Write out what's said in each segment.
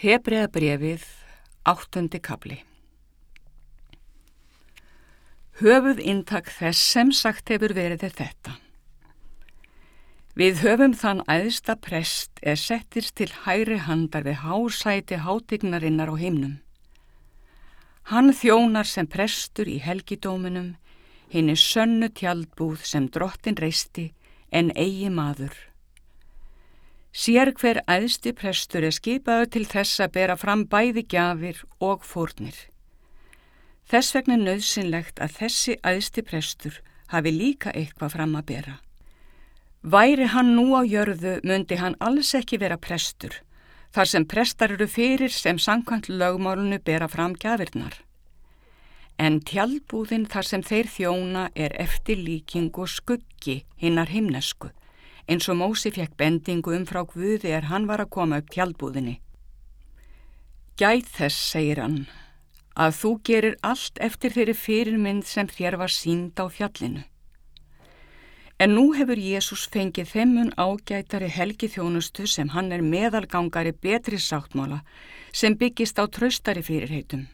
Hebrea brefið, áttundi kabli. Höfuð intak þess sem sagt hefur verið þetta. Við höfum þann æðsta prest er settist til hæri handar við hásæti hátignarinnar á himnum. Hann þjónar sem prestur í helgidóminum, hinn er sönnu tjaldbúð sem drottin reisti en eigi maður. Sér hver æðsti prestur er skipaður til þess að bera fram bæði gjafir og fórnir. Þess vegna er nöðsynlegt að þessi æðsti prestur hafi líka eitthvað fram að bera. Væri hann nú á jörðu myndi hann alls ekki vera prestur, þar sem prestar eru fyrir sem sankant lögmálunu bera fram gjafirnar. En tjálbúðin þar sem þeir þjóna er eftir líking og skuggi hinnar himnesku eins og Mósi fekk bendingu um frá Guði er hann var að koma upp tjaldbúðinni. Gæð þess, segir hann, að þú gerir allt eftir þeirri fyrirmynd sem þér var sínd á fjallinu. En nú hefur Jésús fengið þemmun ágætari helgi þjónustu sem hann er meðalgangari betri sáttmála sem byggist á traustari fyrirheitum.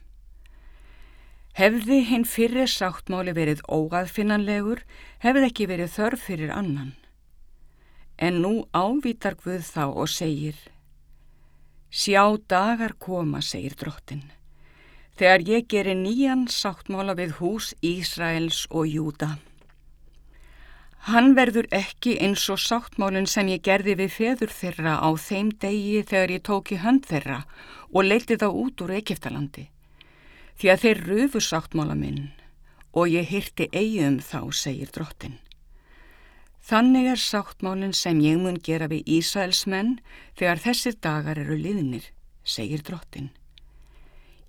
Hefði hinn fyrir sáttmáli verið óaðfinnanlegur, hefði ekki verið þörf fyrir annan. En nú ávítar Guð þá og segir Sjá dagar koma, segir drottin, þegar ég gerir nýjan sáttmála við hús Ísraels og Júda. Hann verður ekki eins og sáttmálinn sem ég gerði við feður þeirra á þeim degi þegar ég tók í hönd þeirra og leiti þá út úr Egiptalandi. Því að þeir rufu sáttmála minn og ég hyrti eigi um þá, segir drottin. Þannig er sáttmálinn sem ég mun gera við Ísraelsmenn þegar þessir dagar eru liðnir, segir drottin.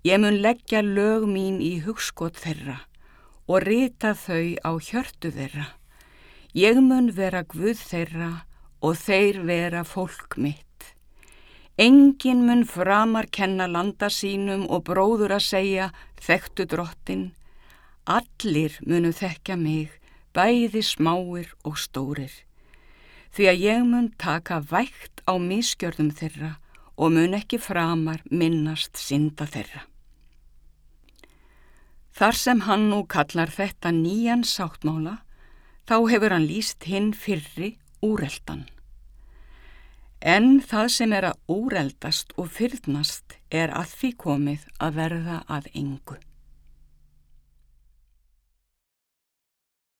Ég mun leggja lög mín í hugskot þeirra og rita þau á hjörtu þeirra. Ég mun vera guð þeirra og þeir vera fólk mitt. Engin mun framar kenna landa sínum og bróður að segja þekktu drottin. Allir munu þekka mig bæði smáir og stórir, því að ég mun taka vægt á miskjörðum þeirra og mun ekki framar minnast synda þeirra. Þar sem hann nú kallar þetta nýjan sáttmála, þá hefur hann líst hinn fyrri úreldan. En það sem er að úreldast og fyrnast er að því komið að verða að engu.